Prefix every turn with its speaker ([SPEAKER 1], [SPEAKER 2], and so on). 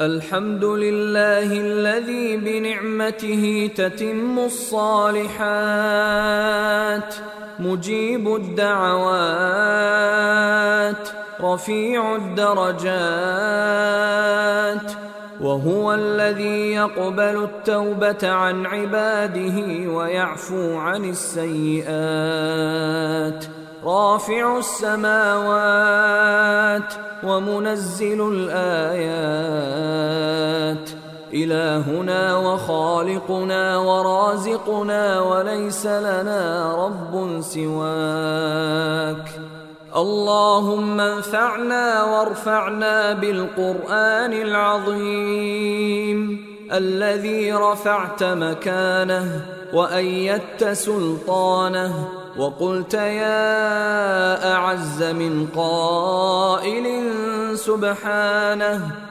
[SPEAKER 1] الحمد لله الذي بنعمته تتم الصالحات مجيب الدعوات رفيع الدرجات وهو الذي يقبل التوبة عن عباده ويعفو عن السيئات. رافع السماوات ومنزل الآيات. إلهنا وخالقنا ورازقنا وليس لنا رب سواك. اللهم انفعنا وارفعنا بالقرآن العظيم. الذي رفعت مكانه وأيدت سلطانه وقلت يا أعز من قائل سبحانه